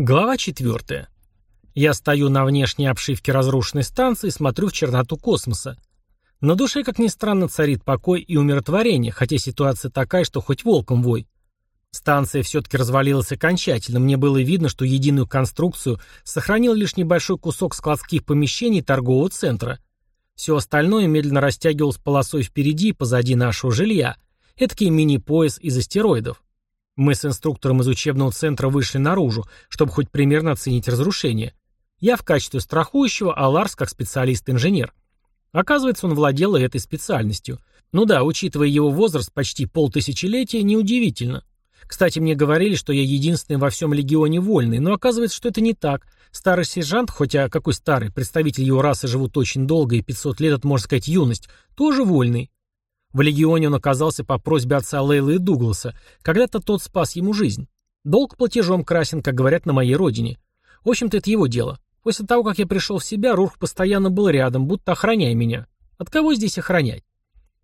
Глава 4. Я стою на внешней обшивке разрушенной станции и смотрю в черноту космоса. На душе, как ни странно, царит покой и умиротворение, хотя ситуация такая, что хоть волком вой. Станция все-таки развалилась окончательно, мне было видно, что единую конструкцию сохранил лишь небольшой кусок складских помещений торгового центра. Все остальное медленно растягивалось полосой впереди и позади нашего жилья. Эдакий мини-пояс из астероидов. Мы с инструктором из учебного центра вышли наружу, чтобы хоть примерно оценить разрушение. Я в качестве страхующего, а Ларс как специалист-инженер. Оказывается, он владел этой специальностью. Ну да, учитывая его возраст почти полтысячелетия, неудивительно. Кстати, мне говорили, что я единственный во всем легионе вольный, но оказывается, что это не так. Старый сержант, хотя какой старый, представитель его расы живут очень долго, и 500 лет, это, можно сказать, юность, тоже вольный. В легионе он оказался по просьбе отца Лейлы и Дугласа. Когда-то тот спас ему жизнь. Долг платежом красен, как говорят на моей родине. В общем-то, это его дело. После того, как я пришел в себя, Рурх постоянно был рядом, будто охраняя меня. От кого здесь охранять?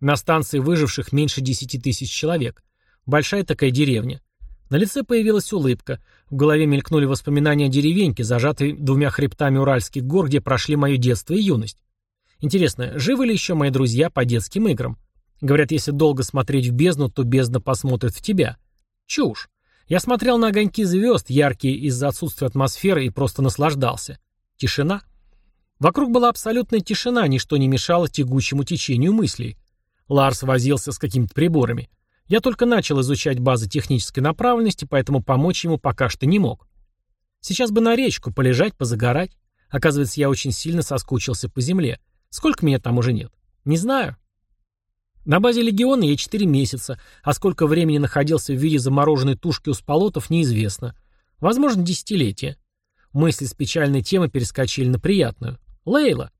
На станции выживших меньше десяти тысяч человек. Большая такая деревня. На лице появилась улыбка. В голове мелькнули воспоминания о деревеньке, зажатой двумя хребтами Уральских гор, где прошли мое детство и юность. Интересно, живы ли еще мои друзья по детским играм? Говорят, если долго смотреть в бездну, то бездна посмотрит в тебя. Чушь. Я смотрел на огоньки звезд, яркие из-за отсутствия атмосферы, и просто наслаждался. Тишина. Вокруг была абсолютная тишина, ничто не мешало тягучему течению мыслей. Ларс возился с какими-то приборами. Я только начал изучать базы технической направленности, поэтому помочь ему пока что не мог. Сейчас бы на речку, полежать, позагорать. Оказывается, я очень сильно соскучился по земле. Сколько меня там уже нет? Не знаю. На базе легиона я 4 месяца, а сколько времени находился в виде замороженной тушки у сполотов, неизвестно. Возможно, десятилетие. Мысли с печальной темы перескочили на приятную. Лейла.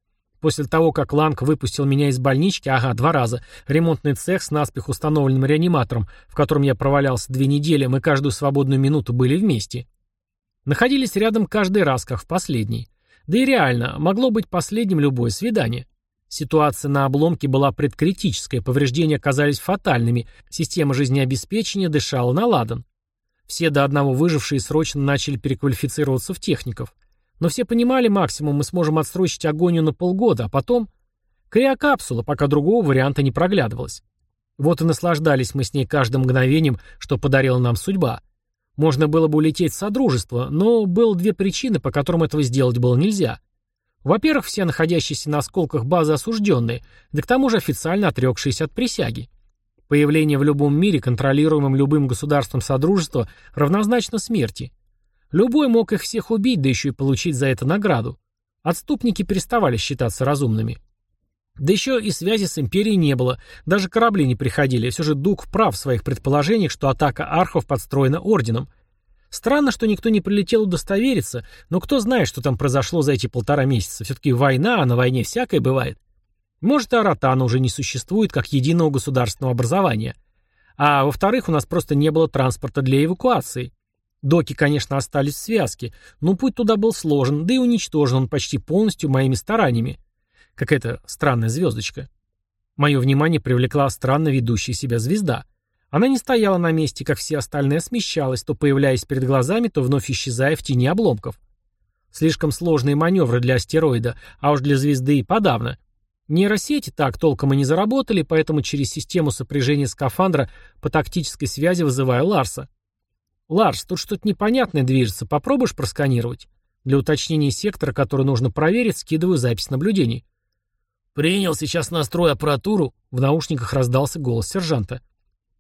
После того, как Ланг выпустил меня из больнички, ага, два раза, ремонтный цех с наспех установленным реаниматором, в котором я провалялся две недели, мы каждую свободную минуту были вместе. Находились рядом каждый раз, как в последний. Да и реально, могло быть последним любое свидание. Ситуация на обломке была предкритическая, повреждения оказались фатальными, система жизнеобеспечения дышала на ладан. Все до одного выжившие срочно начали переквалифицироваться в техников. Но все понимали максимум, мы сможем отсрочить агонию на полгода, а потом... Криокапсула, пока другого варианта не проглядывалось. Вот и наслаждались мы с ней каждым мгновением, что подарила нам судьба. Можно было бы улететь в Содружество, но было две причины, по которым этого сделать было нельзя. Во-первых, все находящиеся на осколках базы осужденные, да к тому же официально отрекшиеся от присяги. Появление в любом мире, контролируемом любым государством Содружества, равнозначно смерти. Любой мог их всех убить, да еще и получить за это награду. Отступники переставали считаться разумными. Да еще и связи с Империей не было, даже корабли не приходили, все же Дух прав в своих предположениях, что атака архов подстроена Орденом – Странно, что никто не прилетел удостовериться, но кто знает, что там произошло за эти полтора месяца. Все-таки война, а на войне всякое бывает. Может, и Аратана уже не существует как единого государственного образования. А во-вторых, у нас просто не было транспорта для эвакуации. Доки, конечно, остались в связке, но путь туда был сложен, да и уничтожен он почти полностью моими стараниями. Какая-то странная звездочка. Мое внимание привлекла странно ведущая себя звезда — она не стояла на месте, как все остальные, смещалась, то появляясь перед глазами, то вновь исчезая в тени обломков. Слишком сложные маневры для астероида, а уж для звезды и подавно. Нейросети так толком и не заработали, поэтому через систему сопряжения скафандра по тактической связи вызываю Ларса. «Ларс, тут что-то непонятное движется, попробуешь просканировать?» Для уточнения сектора, который нужно проверить, скидываю запись наблюдений. «Принял, сейчас настрою аппаратуру», — в наушниках раздался голос сержанта.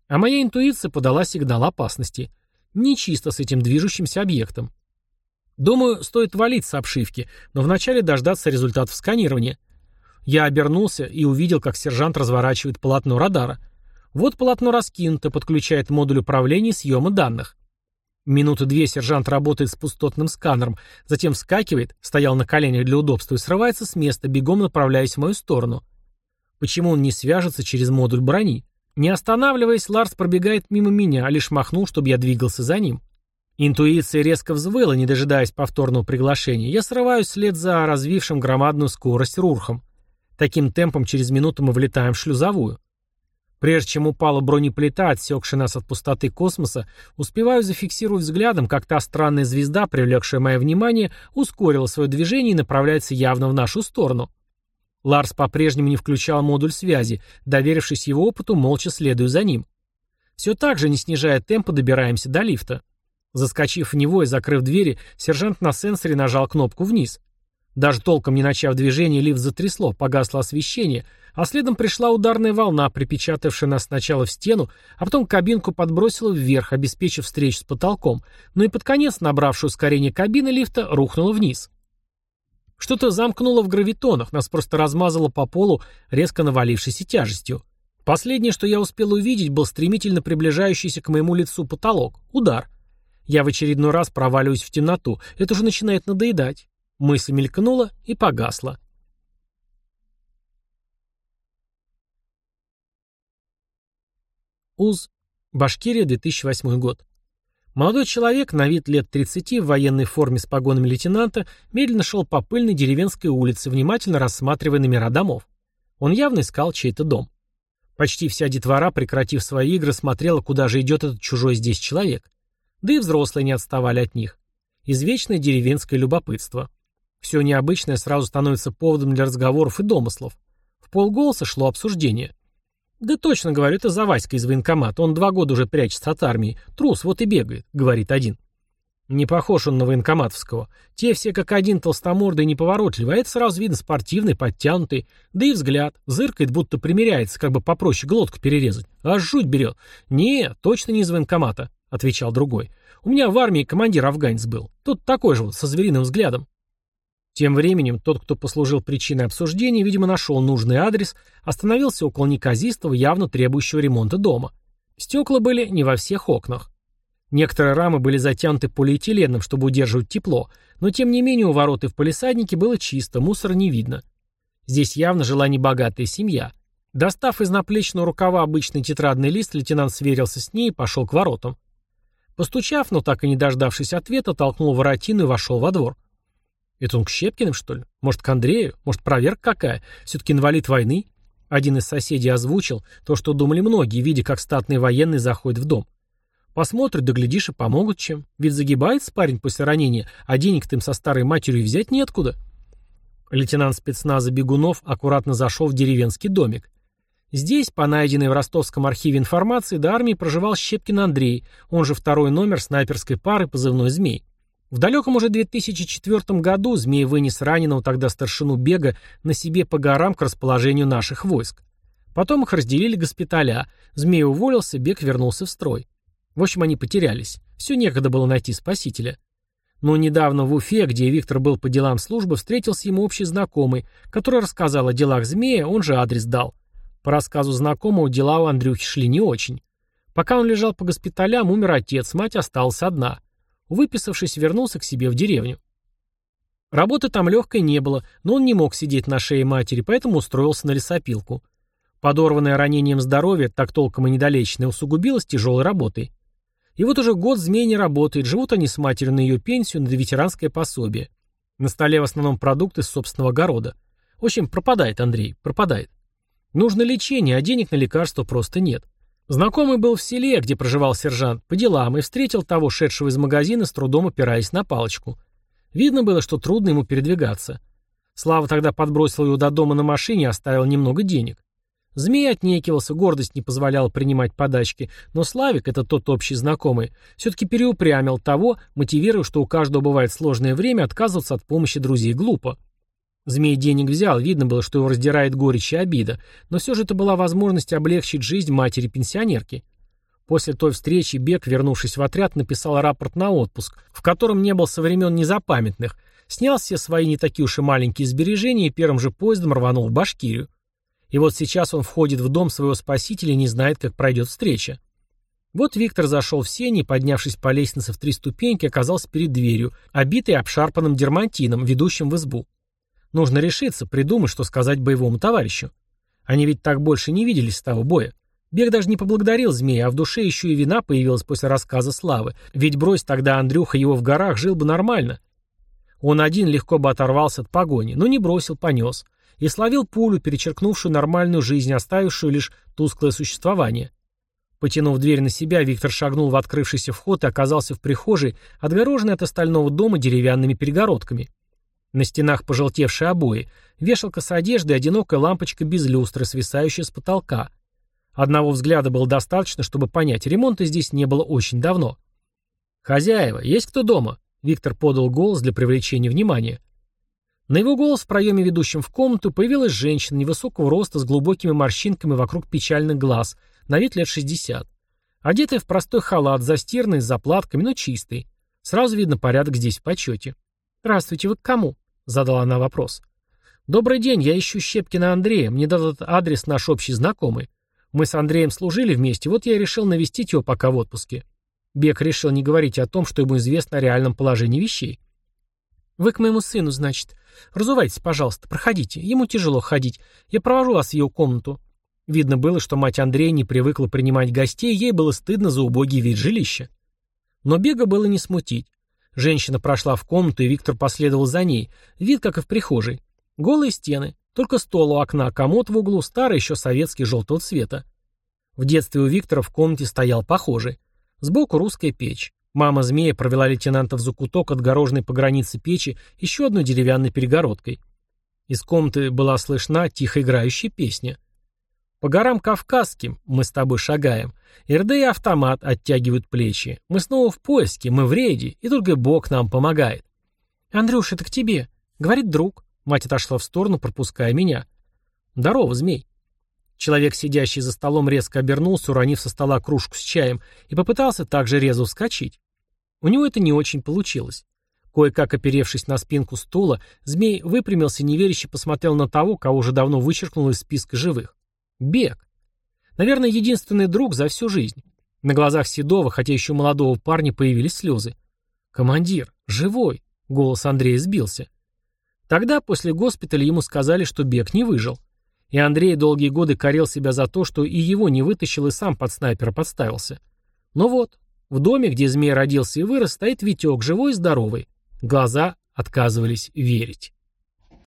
А моя интуиция подала сигнал опасности. Нечисто с этим движущимся объектом. Думаю, стоит валить с обшивки, но вначале дождаться результатов сканирования. Я обернулся и увидел, как сержант разворачивает полотно радара. Вот полотно раскинуто, подключает модуль управления и съема данных. Минуты две сержант работает с пустотным сканером, затем вскакивает, стоял на коленях для удобства и срывается с места, бегом направляясь в мою сторону. Почему он не свяжется через модуль брони? Не останавливаясь, Ларс пробегает мимо меня, а лишь махнул, чтобы я двигался за ним. Интуиция резко взвыла, не дожидаясь повторного приглашения. Я срываюсь вслед за развившим громадную скорость Рурхом. Таким темпом через минуту мы влетаем в шлюзовую. Прежде чем упала бронеплита, отсекшая нас от пустоты космоса, успеваю зафиксировать взглядом, как та странная звезда, привлекшая мое внимание, ускорила свое движение и направляется явно в нашу сторону. Ларс по-прежнему не включал модуль связи, доверившись его опыту, молча следую за ним. Все так же, не снижая темпа, добираемся до лифта. Заскочив в него и закрыв двери, сержант на сенсоре нажал кнопку вниз. Даже толком не начав движение, лифт затрясло, погасло освещение, а следом пришла ударная волна, припечатавшая нас сначала в стену, а потом кабинку подбросила вверх, обеспечив встречу с потолком, но и под конец, набравшую ускорение кабины лифта, рухнула вниз. Что-то замкнуло в гравитонах, нас просто размазало по полу резко навалившейся тяжестью. Последнее, что я успел увидеть, был стремительно приближающийся к моему лицу потолок. Удар. Я в очередной раз проваливаюсь в темноту. Это уже начинает надоедать. Мысль мелькнула и погасла. УЗ. Башкирия, 2008 год. Молодой человек, на вид лет 30, в военной форме с погонами лейтенанта, медленно шел по пыльной деревенской улице, внимательно рассматривая номера домов. Он явно искал чей-то дом. Почти вся детвора, прекратив свои игры, смотрела, куда же идет этот чужой здесь человек. Да и взрослые не отставали от них. Извечное деревенское любопытство. Все необычное сразу становится поводом для разговоров и домыслов. В полголоса шло обсуждение. «Да точно, говорю, это Заваська из военкомата. Он два года уже прячется от армии. Трус, вот и бегает», — говорит один. Не похож он на военкоматовского. Те все как один толстомордый и неповоротливый, а это сразу видно спортивный, подтянутый. Да и взгляд. Зыркает, будто примеряется, как бы попроще глотку перерезать. Аж жуть берет. «Не, точно не из военкомата», — отвечал другой. «У меня в армии командир афганец был. Тут такой же вот, со звериным взглядом». Тем временем тот, кто послужил причиной обсуждения, видимо, нашел нужный адрес, остановился около неказистого, явно требующего ремонта дома. Стекла были не во всех окнах. Некоторые рамы были затянуты полиэтиленом, чтобы удерживать тепло, но тем не менее у ворот и в палисаднике было чисто, мусора не видно. Здесь явно жила небогатая семья. Достав из наплечного рукава обычный тетрадный лист, лейтенант сверился с ней и пошел к воротам. Постучав, но так и не дождавшись ответа, толкнул воротину и вошел во двор. Это он к Щепкиным, что ли? Может, к Андрею? Может, проверка какая? Все-таки инвалид войны? Один из соседей озвучил то, что думали многие, видя, как статный военный заходит в дом. Посмотрят, да глядишь и помогут чем. Ведь загибается парень после ранения, а денег-то им со старой матерью взять неоткуда. Лейтенант спецназа Бегунов аккуратно зашел в деревенский домик. Здесь, по найденной в ростовском архиве информации, до армии проживал Щепкин Андрей, он же второй номер снайперской пары позывной «Змей». В далеком уже 2004 году Змей вынес раненого тогда старшину Бега на себе по горам к расположению наших войск. Потом их разделили госпиталя, Змей уволился, Бег вернулся в строй. В общем, они потерялись. Все некогда было найти спасителя. Но недавно в Уфе, где Виктор был по делам службы, встретился ему общий знакомый, который рассказал о делах Змея, он же адрес дал. По рассказу знакомого, дела у Андрюхи шли не очень. Пока он лежал по госпиталям, умер отец, мать осталась одна. Выписавшись, вернулся к себе в деревню. Работы там легкой не было, но он не мог сидеть на шее матери, поэтому устроился на лесопилку. Подорванное ранением здоровье, так толком и недолеченное, усугубилось тяжелой работой. И вот уже год змей не работает, живут они с матерью на ее пенсию, на ветеранское пособие. На столе в основном продукты с собственного огорода. В общем, пропадает Андрей, пропадает. Нужно лечение, а денег на лекарства просто нет. Знакомый был в селе, где проживал сержант, по делам, и встретил того, шедшего из магазина, с трудом опираясь на палочку. Видно было, что трудно ему передвигаться. Слава тогда подбросил его до дома на машине и оставил немного денег. Змей отнекивался, гордость не позволяла принимать подачки, но Славик, это тот общий знакомый, все-таки переупрямил того, мотивируя, что у каждого бывает сложное время, отказываться от помощи друзей глупо. Змей денег взял, видно было, что его раздирает горечь и обида, но все же это была возможность облегчить жизнь матери-пенсионерки. После той встречи Бек, вернувшись в отряд, написал рапорт на отпуск, в котором не был со времен незапамятных, снял все свои не такие уж и маленькие сбережения и первым же поездом рванул в Башкирию. И вот сейчас он входит в дом своего спасителя и не знает, как пройдет встреча. Вот Виктор зашел в сени, поднявшись по лестнице в три ступеньки, оказался перед дверью, обитой обшарпанным дермантином, ведущим в избу. Нужно решиться, придумать, что сказать боевому товарищу. Они ведь так больше не виделись с того боя. Бег даже не поблагодарил змея, а в душе еще и вина появилась после рассказа Славы. Ведь брось тогда Андрюха его в горах, жил бы нормально. Он один легко бы оторвался от погони, но не бросил, понес. и словил пулю, перечеркнувшую нормальную жизнь, оставившую лишь тусклое существование. Потянув дверь на себя, Виктор шагнул в открывшийся вход и оказался в прихожей, отгороженной от остального дома деревянными перегородками. На стенах пожелтевшие обои, вешалка с одеждой одинокая лампочка без люстры, свисающая с потолка. Одного взгляда было достаточно, чтобы понять, ремонта здесь не было очень давно. «Хозяева, есть кто дома?» Виктор подал голос для привлечения внимания. На его голос в проеме, ведущем в комнату, появилась женщина невысокого роста с глубокими морщинками вокруг печальных глаз, на вид лет 60. Одетая в простой халат, застиранный, с заплатками, но чистый. Сразу видно порядок здесь в почете. «Здравствуйте, вы к кому?» — задала она вопрос. «Добрый день, я ищу Щепкина Андрея. Мне этот адрес наш общий знакомый. Мы с Андреем служили вместе, вот я и решил навестить его пока в отпуске». Бек решил не говорить о том, что ему известно о реальном положении вещей. «Вы к моему сыну, значит. Разувайтесь, пожалуйста, проходите. Ему тяжело ходить. Я провожу вас в его комнату». Видно было, что мать Андрея не привыкла принимать гостей, ей было стыдно за убогий вид жилища. Но Бега было не смутить. Женщина прошла в комнату, и Виктор последовал за ней. Вид, как и в прихожей. Голые стены. Только стол у окна, комод в углу, старый еще советский желтого цвета. В детстве у Виктора в комнате стоял похожий. Сбоку русская печь. Мама змея провела лейтенанта в закуток, отгороженный по границе печи, еще одной деревянной перегородкой. Из комнаты была слышна тихо играющая песня. По горам Кавказским мы с тобой шагаем. РД и автомат оттягивают плечи. Мы снова в поиске, мы в рейде, и только Бог нам помогает. Андрюш, это к тебе. Говорит друг. Мать отошла в сторону, пропуская меня. Здорово, змей. Человек, сидящий за столом, резко обернулся, уронив со стола кружку с чаем, и попытался также резво вскочить. У него это не очень получилось. Кое-как оперевшись на спинку стула, змей выпрямился и неверяще посмотрел на того, кого уже давно вычеркнул из списка живых. Бег. Наверное, единственный друг за всю жизнь. На глазах Седова, хотя еще молодого парня, появились слезы. «Командир, живой!» — голос Андрея сбился. Тогда, после госпиталя, ему сказали, что Бег не выжил. И Андрей долгие годы корил себя за то, что и его не вытащил, и сам под снайпера подставился. Но вот, в доме, где змей родился и вырос, стоит Витек, живой и здоровый. Глаза отказывались верить.